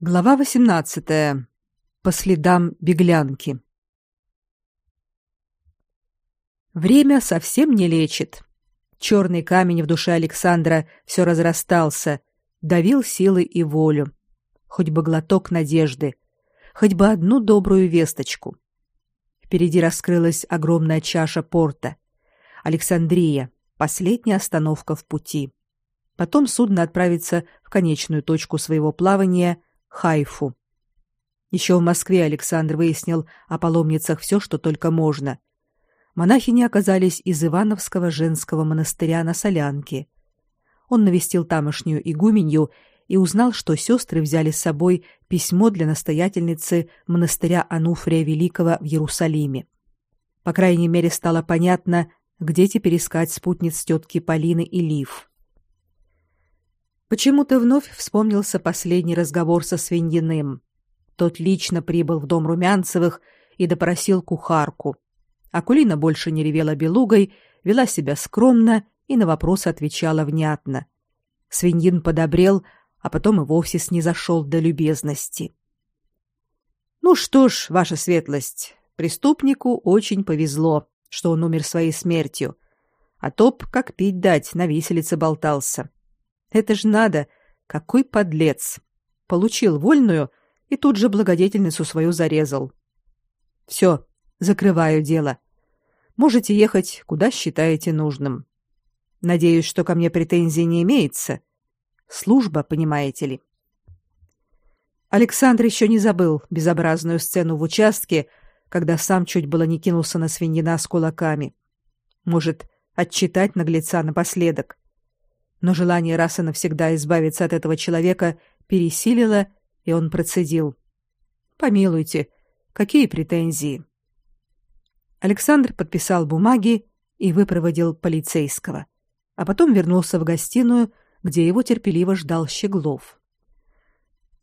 Глава 18. По следам беглянки. Время совсем не лечит. Черный камень в душе Александра все разрастался, давил силы и волю. Хоть бы глоток надежды, хоть бы одну добрую весточку. Впереди раскрылась огромная чаша порта. Александрия, последняя остановка в пути. Потом судно отправится в конечную точку своего плавания Хайфу. Еще в Москве Александр выяснил о паломницах все, что только можно. Монахини оказались из Ивановского женского монастыря на Солянке. Он навестил тамошнюю игуменью и узнал, что сестры взяли с собой письмо для настоятельницы монастыря Ануфрия Великого в Иерусалиме. По крайней мере, стало понятно, где теперь искать спутниц тетки Полины и Лив. Почему-то вновь вспомнился последний разговор со Свиньиным. Тот лично прибыл в дом Румянцевых и допросил кухарку. Акулина больше не ревела белугой, вела себя скромно и на вопросы отвечала внятно. Свиньин подобрел, а потом и вовсе снизошел до любезности. Ну что ж, ваша светлость, преступнику очень повезло, что он умер своей смертью, а топ, как пить дать, на виселице болтался. Это ж надо, какой подлец. Получил вольную и тут же благодетельницу свою зарезал. Все, закрываю дело. Можете ехать, куда считаете нужным. Надеюсь, что ко мне претензий не имеется. Служба, понимаете ли. Александр еще не забыл безобразную сцену в участке, когда сам чуть было не кинулся на свиньина с кулаками. Может, отчитать наглеца напоследок но желание раз и навсегда избавиться от этого человека пересилило, и он процедил: "Помилуйте, какие претензии?" Александр подписал бумаги и выпроводил полицейского, а потом вернулся в гостиную, где его терпеливо ждал Щеглов.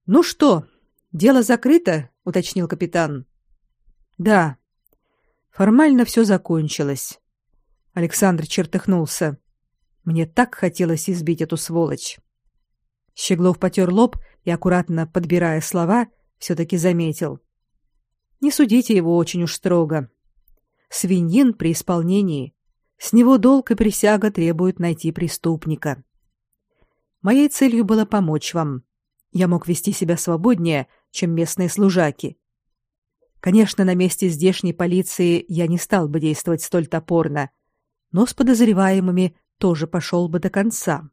"Ну что, дело закрыто?" уточнил капитан. "Да. Формально все закончилось." Александр чертыхнулся. Мне так хотелось избить эту сволочь. Щеглов потер лоб и аккуратно подбирая слова, все таки заметил: Не судите его очень уж строго. Свиньин при исполнении. С него долг и присяга требуют найти преступника. Моей целью было помочь вам. Я мог вести себя свободнее, чем местные служаки. Конечно, на месте здешней полиции я не стал бы действовать столь топорно, но с подозреваемыми тоже пошел бы до конца.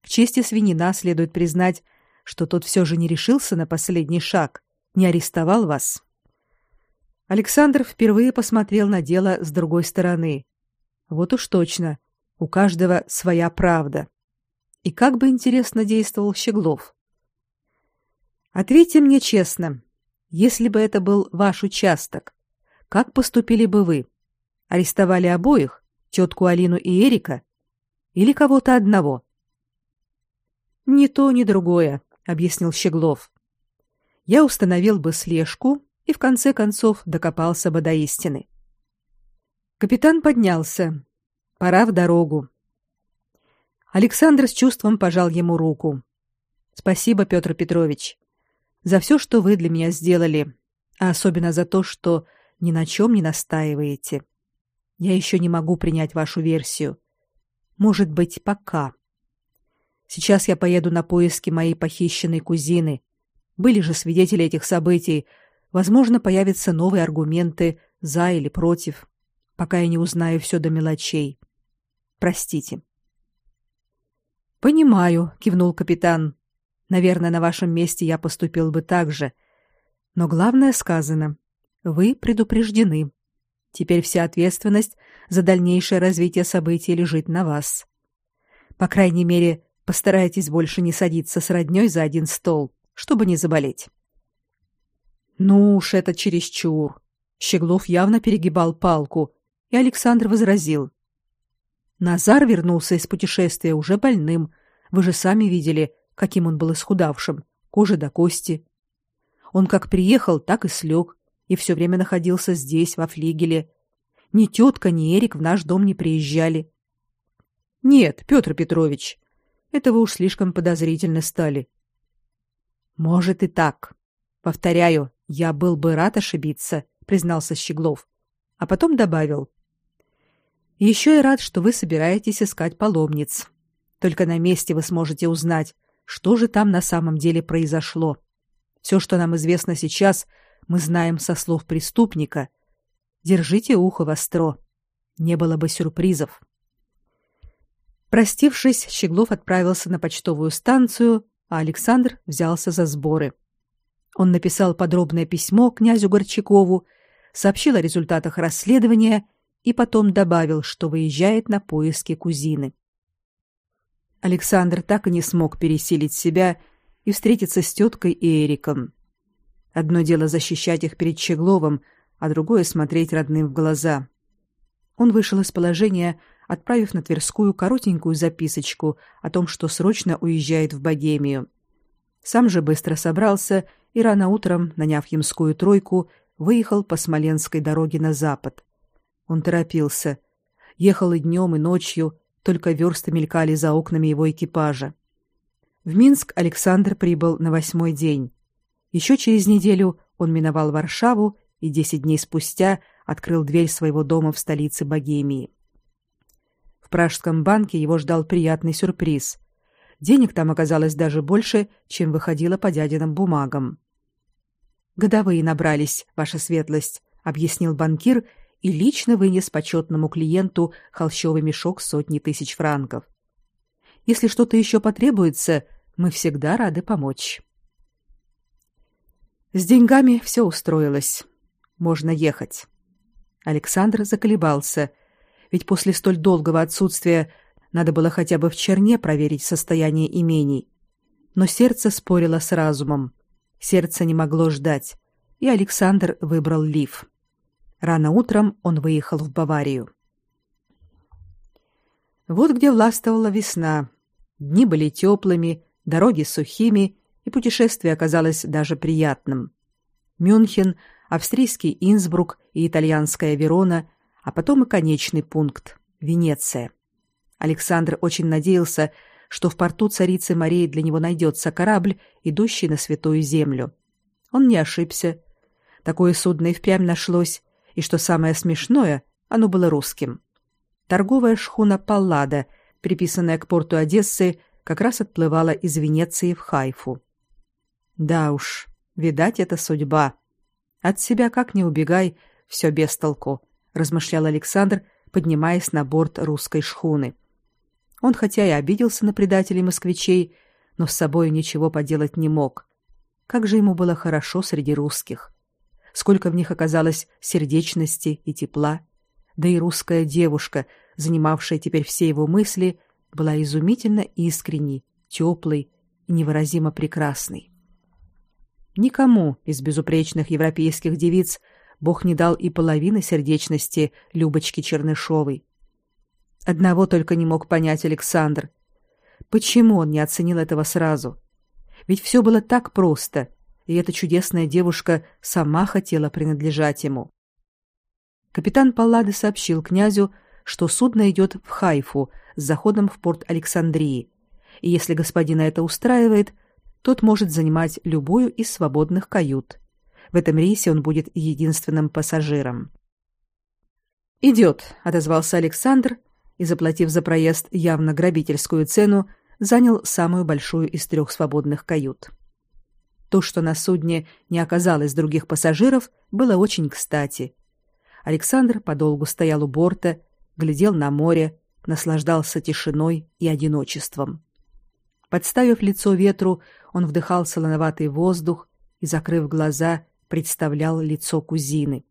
К чести свинина следует признать, что тот все же не решился на последний шаг, не арестовал вас. Александр впервые посмотрел на дело с другой стороны. Вот уж точно, у каждого своя правда. И как бы интересно действовал Щеглов. Ответьте мне честно, если бы это был ваш участок, как поступили бы вы? Арестовали обоих, тетку Алину и Эрика, или кого-то одного. Ни то, ни другое, объяснил Щеглов. Я установил бы слежку и в конце концов докопался бы до истины. Капитан поднялся. Пора в дорогу. Александр с чувством пожал ему руку. Спасибо, Петр Петрович, за все, что вы для меня сделали, а особенно за то, что ни на чем не настаиваете. Я еще не могу принять вашу версию. Может быть, пока. Сейчас я поеду на поиски моей похищенной кузины. Были же свидетели этих событий. Возможно, появятся новые аргументы за или против, пока я не узнаю все до мелочей. Простите. Понимаю, кивнул капитан. Наверное, на вашем месте я поступил бы так же. Но главное сказано. Вы предупреждены. Теперь вся ответственность за дальнейшее развитие событий лежит на вас. По крайней мере, постарайтесь больше не садиться с роднёй за один стол, чтобы не заболеть. Ну уж это чересчур. Щеглов явно перегибал палку, и Александр возразил: Назар вернулся из путешествия уже больным. Вы же сами видели, каким он был исхудавшим, кожа до кости. Он как приехал, так и слег, и все время находился здесь, во флигеле. Ни тетка, ни Эрик в наш дом не приезжали. Нет, Петр Петрович, это вы уж слишком подозрительно стали. Может и так. Повторяю, я был бы рад ошибиться, признался Щеглов, а потом добавил: еще и рад, что вы собираетесь искать паломниц. Только на месте вы сможете узнать, что же там на самом деле произошло. Все, что нам известно сейчас, мы знаем со слов преступника. Держите ухо востро. Не было бы сюрпризов. Простившись, Щеглов отправился на почтовую станцию, а Александр взялся за сборы. Он написал подробное письмо князю Горчакову, сообщил о результатах расследования и потом добавил, что выезжает на поиски кузины. Александр так и не смог пересилить себя и встретиться с теткой и Эриком. Одно дело защищать их перед Щегловым, а другое смотреть родным в глаза. Он вышел из положения, отправив на Тверскую коротенькую записочку о том, что срочно уезжает в Богемию. Сам же быстро собрался и рано утром, наняв ямскую тройку, выехал по Смоленской дороге на запад. Он торопился. Ехал и днем, и ночью, только версты мелькали за окнами его экипажа. В Минск Александр прибыл на восьмой день. Еще через неделю он миновал Варшаву и десять дней спустя открыл дверь своего дома в столице Богемии. В Пражском банке его ждал приятный сюрприз. Денег там оказалось даже больше, чем выходило по дядиным бумагам. «Годовые набрались, ваша светлость», — объяснил банкир и лично вынес почетному клиенту холщовый мешок сотни тысяч франков. Если что-то еще потребуется, мы всегда рады помочь. С деньгами все устроилось. Можно ехать. Александр заколебался, ведь после столь долгого отсутствия надо было хотя бы в Черне проверить состояние имений. Но сердце спорило с разумом. Сердце не могло ждать, и Александр выбрал Лив. Рано утром он выехал в Баварию. Вот где властвовала весна. Дни были теплыми, дороги сухими, и путешествие оказалось даже приятным. Мюнхен, австрийский Инсбрук и итальянская Верона, а потом и конечный пункт Венеция. Александр очень надеялся, что в порту царицы Марии для него найдется корабль, идущий на святую землю. Он не ошибся. Такое судно и впрямь нашлось, и что самое смешное, оно было русским. Торговая шхуна Паллада, приписанная к порту Одессы, как раз отплывала из Венеции в Хайфу. Да уж, видать, это судьба. От себя как ни убегай, все без толку, размышлял Александр, поднимаясь на борт русской шхуны. Он хотя и обиделся на предателей москвичей, но с собой ничего поделать не мог. Как же ему было хорошо среди русских сколько в них оказалось сердечности и тепла. Да и русская девушка, занимавшая теперь все его мысли, была изумительно искренней, теплой и невыразимо прекрасной. Никому из безупречных европейских девиц Бог не дал и половины сердечности Любочки Чернышовой. Одного только не мог понять Александр. Почему он не оценил этого сразу? Ведь все было так просто, и эта чудесная девушка сама хотела принадлежать ему. Капитан Паллады сообщил князю, что судно идет в Хайфу с заходом в порт Александрии, и если господина это устраивает, тот может занимать любую из свободных кают. В этом рейсе он будет единственным пассажиром. «Идет», — отозвался Александр и, заплатив за проезд явно грабительскую цену, занял самую большую из трех свободных кают. То, что на судне не оказалось других пассажиров, было очень кстати. Александр подолгу стоял у борта, глядел на море, наслаждался тишиной и одиночеством. Подставив лицо ветру, он вдыхал солоноватый воздух и, закрыв глаза, представлял лицо кузины.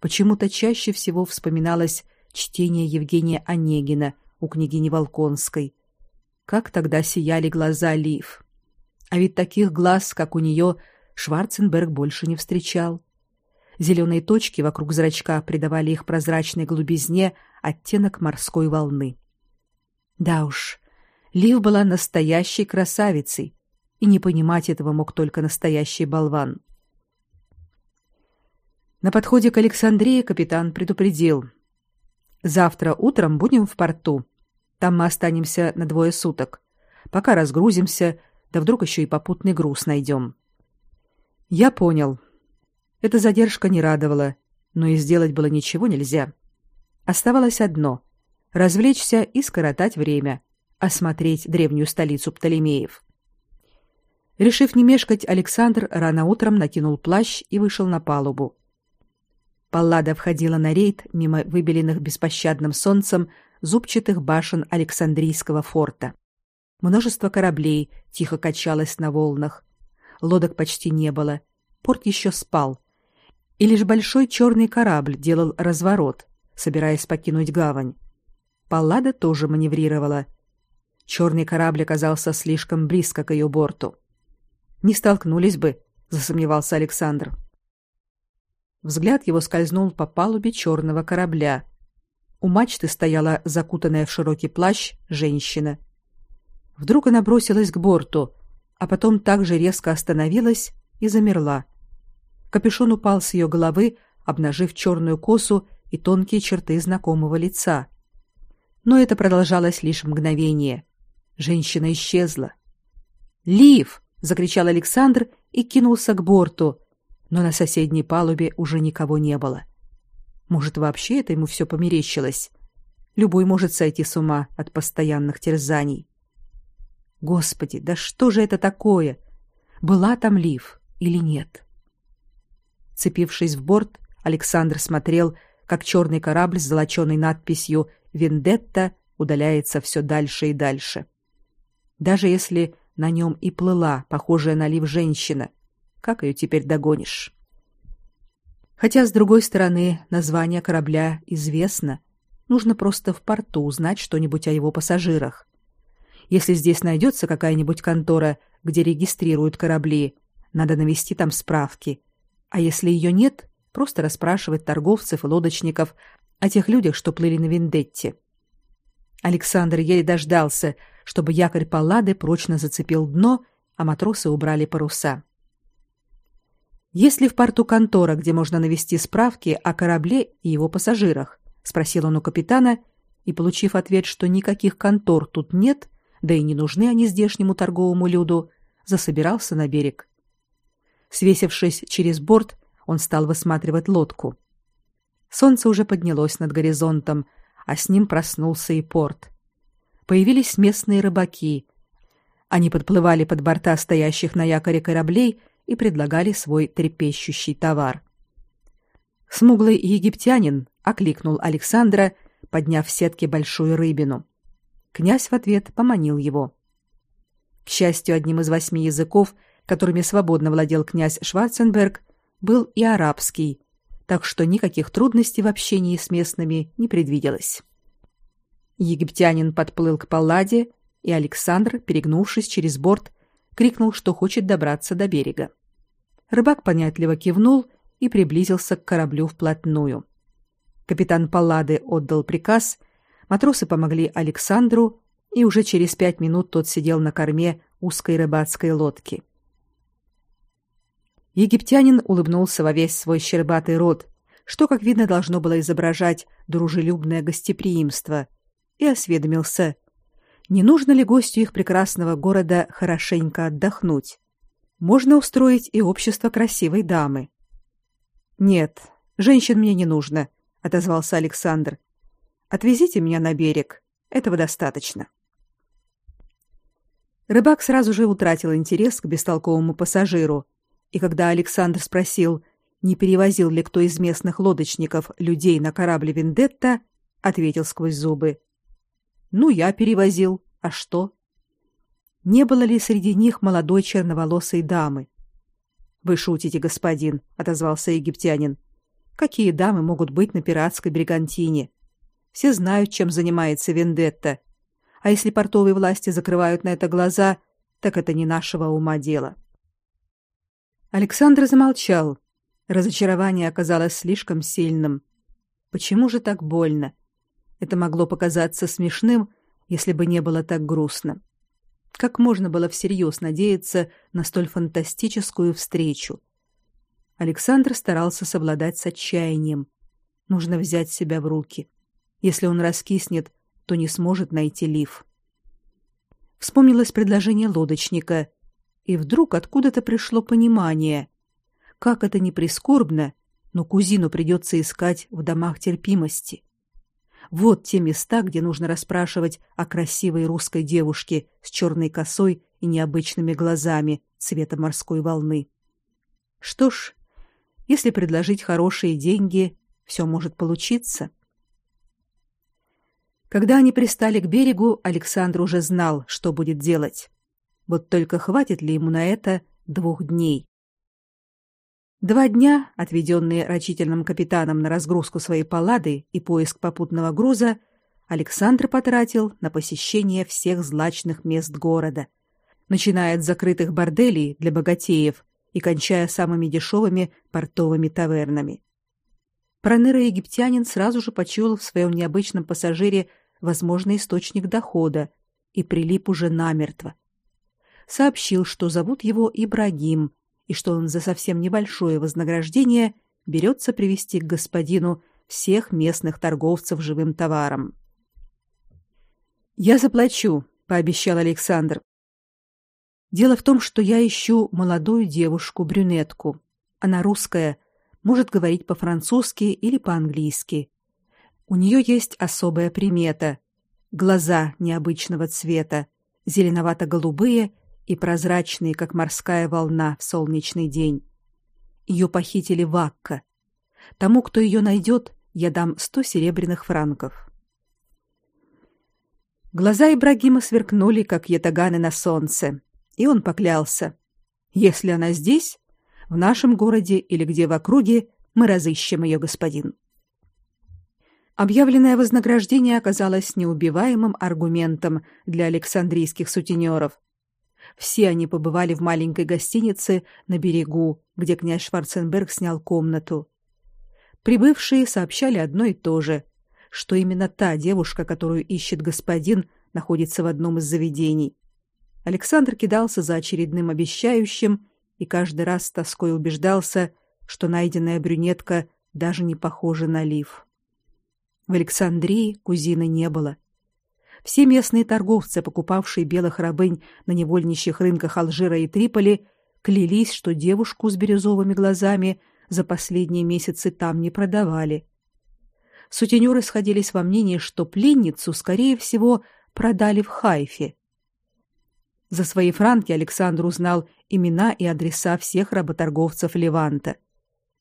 Почему-то чаще всего вспоминалось чтение Евгения Онегина у княгини Волконской. Как тогда сияли глаза Лив. А ведь таких глаз, как у нее, Шварценберг больше не встречал. Зеленые точки вокруг зрачка придавали их прозрачной голубизне оттенок морской волны. Да уж, Лив была настоящей красавицей, и не понимать этого мог только настоящий болван. На подходе к Александрии капитан предупредил: "Завтра утром будем в порту. Там мы останемся на двое суток. Пока разгрузимся, Да вдруг еще и попутный груз найдем. Я понял. Эта задержка не радовала, но и сделать было ничего нельзя. Оставалось одно — развлечься и скоротать время, осмотреть древнюю столицу Птолемеев. Решив не мешкать, Александр рано утром накинул плащ и вышел на палубу. Паллада входила на рейд мимо выбеленных беспощадным солнцем зубчатых башен Александрийского форта. Множество кораблей тихо качалось на волнах. Лодок почти не было. Порт еще спал. И лишь большой черный корабль делал разворот, собираясь покинуть гавань. Паллада тоже маневрировала. Черный корабль оказался слишком близко к ее борту. Не столкнулись бы, засомневался Александр. Взгляд его скользнул по палубе черного корабля. У мачты стояла закутанная в широкий плащ женщина. Вдруг она бросилась к борту, а потом также резко остановилась и замерла. Капюшон упал с ее головы, обнажив черную косу и тонкие черты знакомого лица. Но это продолжалось лишь мгновение. Женщина исчезла. «Лив!» закричал Александр и кинулся к борту, но на соседней палубе уже никого не было. Может, вообще это ему все померещилось? Любой может сойти с ума от постоянных терзаний. Господи, да что же это такое? Была там Лив или нет? Цепившись в борт, Александр смотрел, как черный корабль с золоченой надписью «Вендетта» удаляется все дальше и дальше. Даже если на нем и плыла, похожая на лив женщина. Как ее теперь догонишь? Хотя, с другой стороны, название корабля известно. Нужно просто в порту узнать что-нибудь о его пассажирах. Если здесь найдется какая-нибудь контора, где регистрируют корабли, надо навести там справки. А если ее нет, просто расспрашивать торговцев и лодочников о тех людях, что плыли на Вендетте. Александр еле дождался, чтобы якорь Паллады прочно зацепил дно, а матросы убрали паруса. Есть ли в порту контора, где можно навести справки о корабле и его пассажирах? спросил он у капитана, и получив ответ, что никаких контор тут нет, да и не нужны они здешнему торговому люду, засобирался на берег. Свесившись через борт, он стал высматривать лодку. Солнце уже поднялось над горизонтом, а с ним проснулся и порт появились местные рыбаки. Они подплывали под борта стоящих на якоре кораблей и предлагали свой трепещущий товар. Смуглый египтянин окликнул Александра, подняв в сетке большую рыбину. Князь в ответ поманил его. К счастью, одним из восьми языков, которыми свободно владел князь Шварценберг, был и арабский, так что никаких трудностей в общении с местными не предвиделось. Египтянин подплыл к Палладе, и Александр, перегнувшись через борт, крикнул, что хочет добраться до берега. Рыбак понятливо кивнул и приблизился к кораблю вплотную. Капитан Паллады отдал приказ, матросы помогли Александру, и уже через пять минут тот сидел на корме узкой рыбацкой лодки. Египтянин улыбнулся во весь свой щербатый рот, что, как видно, должно было изображать дружелюбное гостеприимство, и осведомился, не нужно ли гостю их прекрасного города хорошенько отдохнуть. Можно устроить и общество красивой дамы. Нет, женщин мне не нужно, отозвался Александр. Отвезите меня на берег. Этого достаточно. Рыбак сразу же утратил интерес к бестолковому пассажиру, и когда Александр спросил, не перевозил ли кто из местных лодочников людей на корабле Вендетта, ответил сквозь зубы: ну, я перевозил. А что? Не было ли среди них молодой черноволосой дамы? Вы шутите, господин, отозвался египтянин. Какие дамы могут быть на пиратской бригантине? Все знают, чем занимается Вендетта. А если портовые власти закрывают на это глаза, так это не нашего ума дело. Александр замолчал. Разочарование оказалось слишком сильным. Почему же так больно? Это могло показаться смешным, если бы не было так грустно. Как можно было всерьез надеяться на столь фантастическую встречу? Александр старался совладать с отчаянием. Нужно взять себя в руки. Если он раскиснет, то не сможет найти лиф. Вспомнилось предложение лодочника И вдруг откуда-то пришло понимание. Как это не прискорбно, но кузину придется искать в домах терпимости. Вот те места, где нужно расспрашивать о красивой русской девушке с черной косой и необычными глазами цвета морской волны. Что ж, если предложить хорошие деньги, все может получиться. Когда они пристали к берегу, Александр уже знал, что будет делать. Вот только хватит ли ему на это двух дней? Два дня, отведенные рачительным капитаном на разгрузку своей палады и поиск попутного груза, Александр потратил на посещение всех злачных мест города, начиная от закрытых борделей для богатеев и кончая самыми дешевыми портовыми тавернами. Проныра-египтянин сразу же почуял в своем необычном пассажире возможный источник дохода и прилип уже намертво. Сообщил, что зовут его Ибрагим и что он за совсем небольшое вознаграждение берется привести к господину всех местных торговцев живым товаром. «Я заплачу», — пообещал Александр. «Дело в том, что я ищу молодую девушку-брюнетку. Она русская, может говорить по-французски или по-английски. У нее есть особая примета — глаза необычного цвета, зеленовато-голубые и прозрачные, как морская волна в солнечный день. Ее похитили в. Тому, кто ее найдет, я дам сто серебряных франков. Глаза Ибрагима сверкнули, как ятаганы на солнце, и он поклялся. «Если она здесь, в нашем городе или где в округе, мы разыщем ее, господин». Объявленное вознаграждение оказалось неубиваемым аргументом для александрийских сутенеров. Все они побывали в маленькой гостинице на берегу, где князь Шварценберг снял комнату. Прибывшие сообщали одно и то же, что именно та девушка, которую ищет господин, находится в одном из заведений. Александр кидался за очередным обещающим и каждый раз с тоской убеждался, что найденная брюнетка даже не похожа на Лив. В Александрии кузины не было. Все местные торговцы, покупавшие белых рабынь на невольничьих рынках Алжира и Триполи, клялись, что девушку с бирюзовыми глазами за последние месяцы там не продавали. Сутенеры сходились во мнении, что пленницу, скорее всего, продали в Хайфе. За свои франки Александр узнал имена и адреса всех работорговцев Леванта.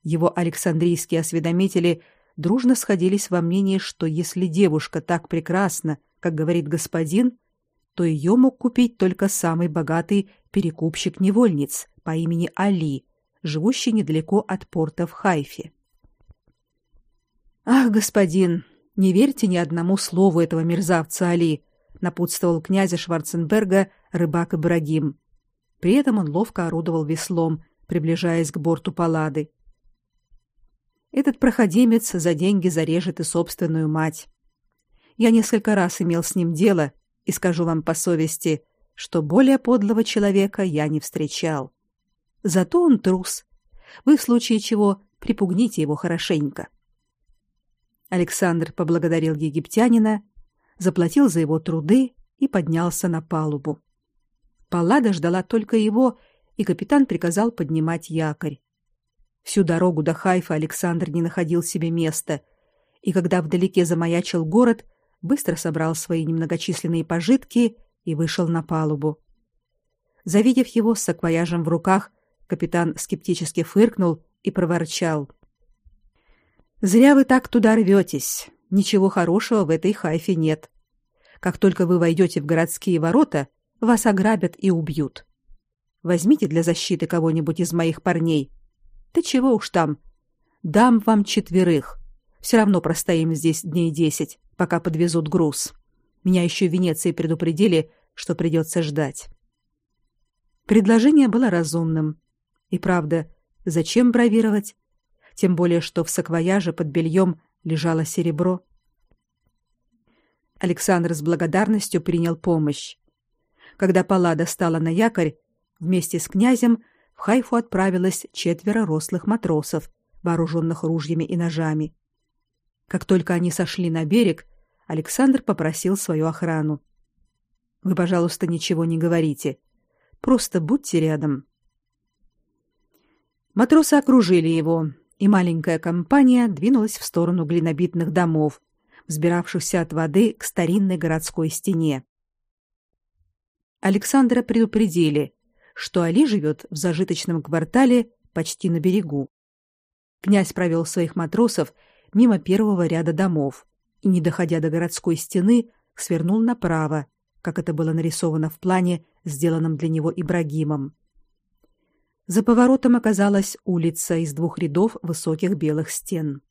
Его александрийские осведомители дружно сходились во мнении, что если девушка так прекрасна, как говорит господин, то ее мог купить только самый богатый перекупщик невольниц по имени Али, живущий недалеко от порта в Хайфе. Ах, господин, не верьте ни одному слову этого мерзавца Али, напутствовал князя Шварценберга рыбак Ибрагим. При этом он ловко орудовал веслом, приближаясь к борту палады. Этот проходимец за деньги зарежет и собственную мать. Я несколько раз имел с ним дело, и скажу вам по совести, что более подлого человека я не встречал. Зато он трус. Вы в случае чего припугните его хорошенько. Александр поблагодарил египтянина, заплатил за его труды и поднялся на палубу. Паллада ждала только его, и капитан приказал поднимать якорь. Всю дорогу до Хайфа Александр не находил себе места, и когда вдалеке замаячил город, быстро собрал свои немногочисленные пожитки и вышел на палубу. Завидев его с саквояжем в руках, капитан скептически фыркнул и проворчал: "Зря вы так туда рветесь. Ничего хорошего в этой Хайфе нет. Как только вы войдете в городские ворота, вас ограбят и убьют. Возьмите для защиты кого-нибудь из моих парней, да чего уж там. Дам вам четверых. Все равно простоим здесь дней десять, пока подвезут груз. Меня еще в Венеции предупредили, что придется ждать. Предложение было разумным. И правда, зачем бравировать? Тем более, что в саквояже под бельем лежало серебро. Александр с благодарностью принял помощь. Когда Паллада стала на якорь, вместе с князем в Хайфу отправилось четверо рослых матросов, вооруженных ружьями и ножами. Как только они сошли на берег, Александр попросил свою охрану. Вы, пожалуйста, ничего не говорите. Просто будьте рядом. Матросы окружили его, и маленькая компания двинулась в сторону глинобитных домов, взбиравшихся от воды к старинной городской стене. Александра предупредили, что Али живет в зажиточном квартале почти на берегу. Князь провел своих матросов мимо первого ряда домов и, не доходя до городской стены, свернул направо, как это было нарисовано в плане, сделанном для него Ибрагимом. За поворотом оказалась улица из двух рядов высоких белых стен.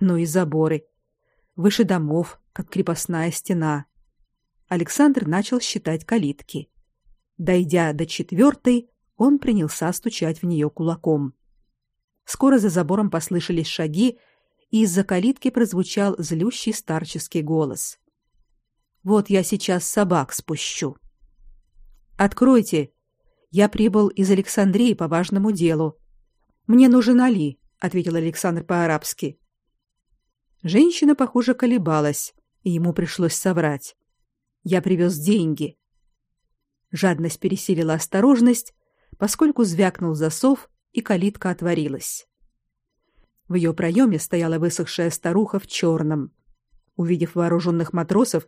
Ну и заборы. Выше домов, как крепостная стена. Александр начал считать калитки. Дойдя до четвертой, он принялся стучать в нее кулаком. Скоро за забором послышались шаги, и из-за калитки прозвучал злющий старческий голос. Вот я сейчас собак спущу. Откройте, я прибыл из Александрии по важному делу. Мне нужен Али, ответил Александр по-арабски. Женщина, похоже, колебалась, и ему пришлось соврать. Я привез деньги. Жадность пересилила осторожность, поскольку звякнул засов, и калитка отворилась. В ее проеме стояла высохшая старуха в черном. Увидев вооруженных матросов,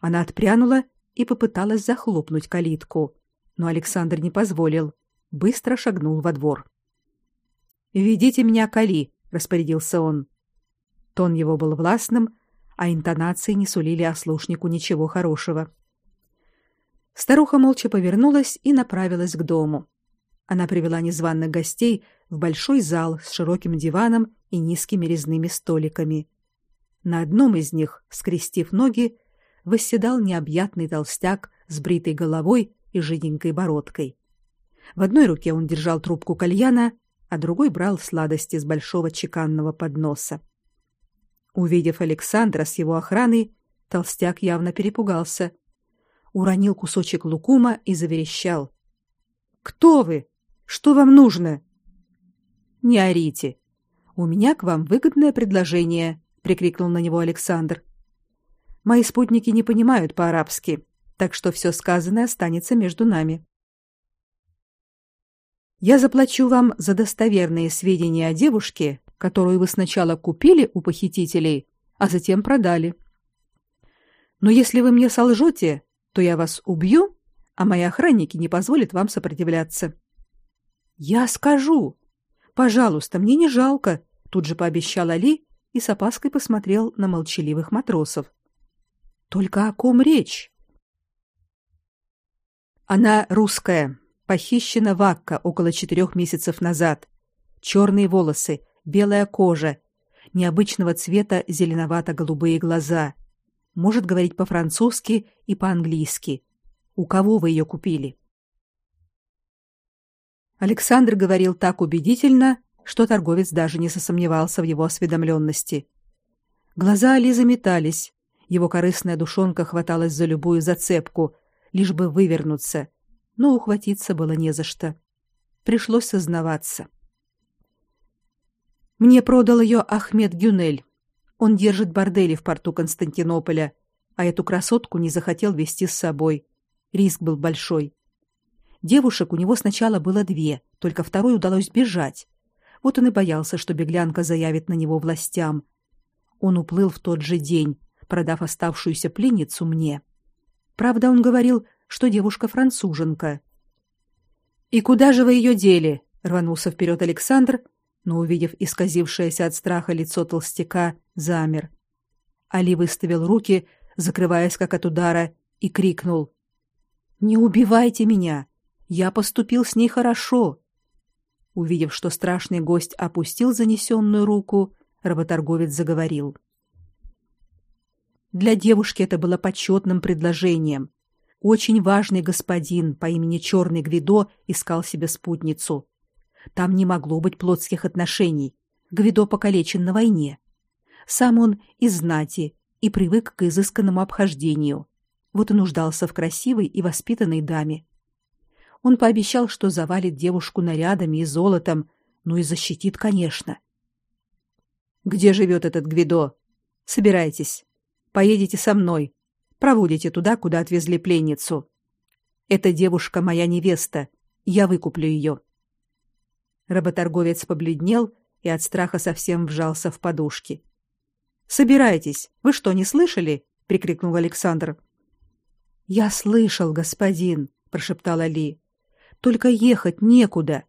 она отпрянула и попыталась захлопнуть калитку но Александр не позволил, быстро шагнул во двор. "Ведите меня к Али", распорядился он. Тон его был властным, а интонации не сулили ослушнику ничего хорошего. Старуха молча повернулась и направилась к дому. Она привела незваных гостей в большой зал с широким диваном и низкими резными столиками. На одном из них, скрестив ноги, восседал необъятный толстяк с бритой головой и жиденькой бородкой. В одной руке он держал трубку кальяна, а другой брал сладости с большого чеканного подноса. Увидев Александра с его охраной, толстяк явно перепугался. Уронил кусочек лукума и заверещал: "Кто вы? Что вам нужно?" "Не орите. У меня к вам выгодное предложение", прикрикнул на него Александр. "Мои спутники не понимают по-арабски так что все сказанное останется между нами. Я заплачу вам за достоверные сведения о девушке, которую вы сначала купили у похитителей, а затем продали. Но если вы мне солжете, то я вас убью, а мои охранники не позволят вам сопротивляться. Я скажу. Пожалуйста, мне не жалко, тут же пообещал Али и с опаской посмотрел на молчаливых матросов. Только о ком речь? Она русская, похищена в Акка около четырех месяцев назад. Черные волосы, белая кожа, необычного цвета зеленовато-голубые глаза. Может говорить по-французски и по-английски. У кого вы ее купили? Александр говорил так убедительно, что торговец даже не сомневался в его осведомленности. Глаза Ализы метались, его корыстная душонка хваталась за любую зацепку, лишь бы вывернуться, но ухватиться было не за что. Пришлось сознаваться. Мне продал ее Ахмед Гюнель. Он держит бордели в порту Константинополя, а эту красотку не захотел вести с собой. Риск был большой. Девушек у него сначала было две, только второй удалось бежать. Вот он и боялся, что беглянка заявит на него властям. Он уплыл в тот же день, продав оставшуюся пленницу мне. Правда, он говорил, что девушка француженка. И куда же вы ее дели? рванулся вперед Александр, но увидев исказившееся от страха лицо толстяка, замер. Али выставил руки, закрываясь как от удара, и крикнул: "Не убивайте меня! Я поступил с ней хорошо". Увидев, что страшный гость опустил занесенную руку, работорговец заговорил: для девушки это было почетным предложением. Очень важный господин по имени Черный Гвидо искал себе спутницу. Там не могло быть плотских отношений. Гвидо покалечен на войне. Сам он из знати и привык к изысканному обхождению. Вот и нуждался в красивой и воспитанной даме. Он пообещал, что завалит девушку нарядами и золотом, ну и защитит, конечно. Где живет этот Гвидо? Собирайтесь. Поедете со мной. Проводите туда, куда отвезли пленницу. Эта девушка моя невеста. Я выкуплю ее. Работорговец побледнел и от страха совсем вжался в подушки. Собирайтесь. Вы что, не слышали? прикрикнул Александр. Я слышал, господин, прошептала Ли. Только ехать некуда.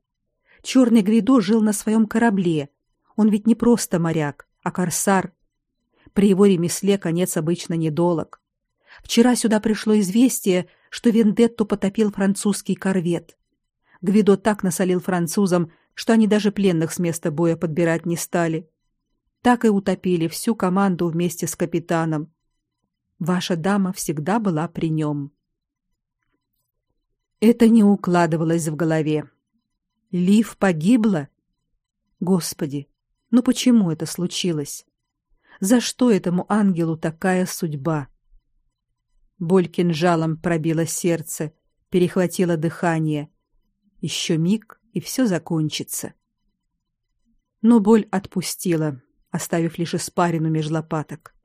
Черный Гвидо жил на своем корабле. Он ведь не просто моряк, а корсар. При его ремесле конец обычно недолог. Вчера сюда пришло известие, что Вендетту потопил французский корвет. Гвидо так насолил французам, что они даже пленных с места боя подбирать не стали. Так и утопили всю команду вместе с капитаном. Ваша дама всегда была при нем. Это не укладывалось в голове. Лив погибла? Господи, ну почему это случилось? За что этому ангелу такая судьба? Боль кинжалом пробила сердце, перехватила дыхание. Еще миг, и все закончится. Но боль отпустила, оставив лишь испарину меж лопаток.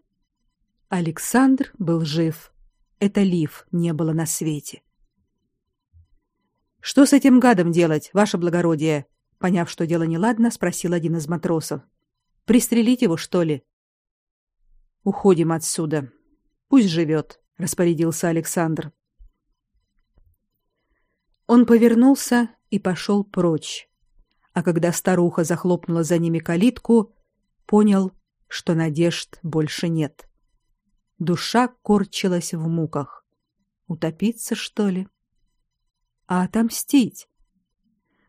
Александр был жив. Это Лив не было на свете. Что с этим гадом делать, ваше благородие? Поняв, что дело неладно, спросил один из матросов. Пристрелить его, что ли? Уходим отсюда. Пусть живет, распорядился Александр. Он повернулся и пошел прочь. А когда старуха захлопнула за ними калитку, понял, что надежд больше нет. Душа корчилась в муках. Утопиться, что ли? А отомстить?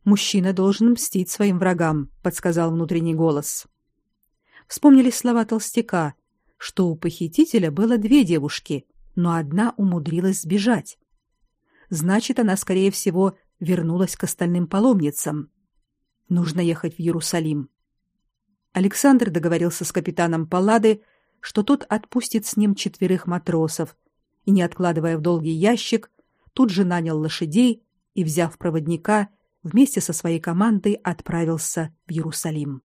Мужчина должен мстить своим врагам, подсказал внутренний голос. Вспомнили слова толстяка, что у похитителя было две девушки, но одна умудрилась сбежать. Значит, она скорее всего вернулась к остальным паломницам. Нужно ехать в Иерусалим. Александр договорился с капитаном Паллады, что тот отпустит с ним четверых матросов, и не откладывая в долгий ящик, тут же нанял лошадей и, взяв проводника, вместе со своей командой отправился в Иерусалим.